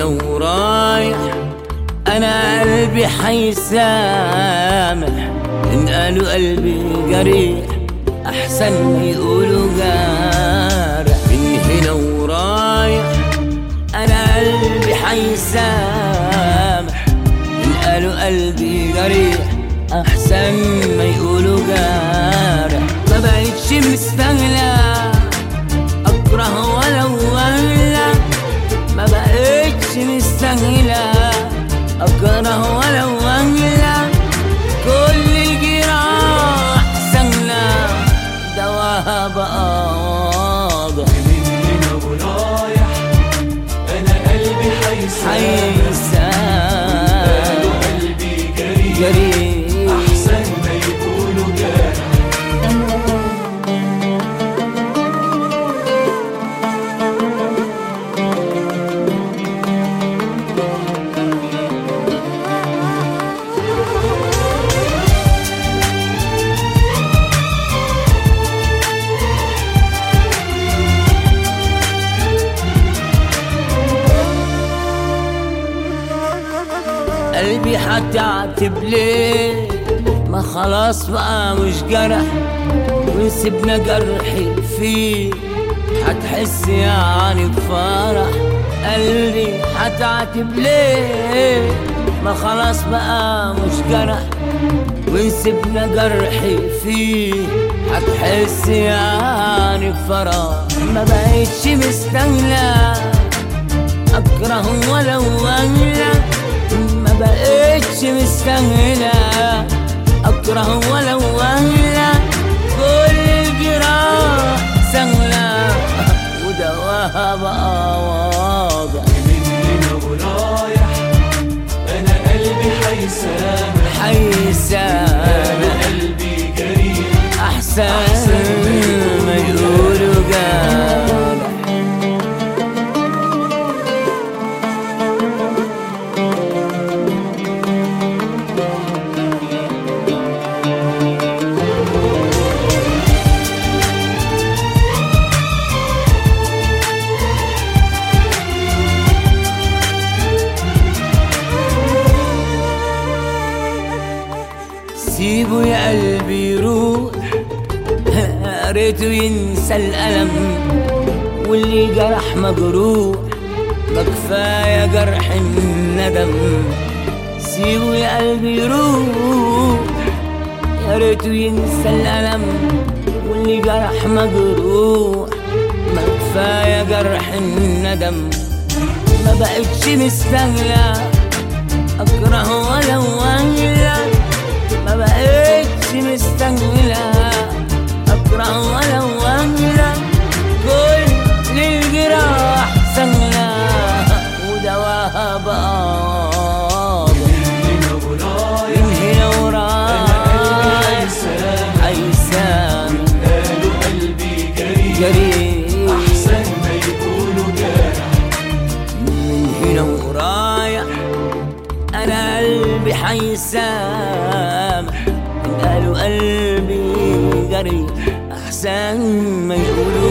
هنا ورايح أنا قلبي حيسامح. إن قالوا قلبي جريح أحسن يقولوا جارح. من هنا ورايح أنا قلبي حيسامح. إن قالوا قلبي جريح أحسن ما يقولوا جارح. ما بقتش مستغلى أكره ولا حيسامح قلبي حتعتب ليه ما خلاص بقى مش جرح. وسيبنا جرحي فيه. هتحس يعني بفرح. قلبي حتعتب ليه ما خلاص بقى مش جرح. وسيبنا جرحي فيه. هتحس يعني بفرح. ما بقتش مستاهلة. أكره ولو ما مستاهله أكره ولو أهلا. كل الجراح سهله ودواها بقى واضح من هنا ورايح أنا قلبي حيسامح حيسان قالوا قلبي جريح أحسن. سيبه يا قلبي يروح. ريته ينسى الألم واللي جرح مجروح. ما كفاية جرح الندم. سيبه يا قلبي يروح. يا ريته ينسى الألم واللي جرح مجروح. ما كفاية جرح الندم. ما بقتش مستاهلة أكره ولو ما مستاهلة أكره ولو أهلا كل الجراح سهلة. ودواها بقى هنا من هنا أنا ورايح قلبي حيسامح حيسان. قالوا قلبي جريح. احسن ما يقولوا جارح من هنا ورايح أنا قلبي حيسامح قالوا قلبي جريح أحسن ما يقولوا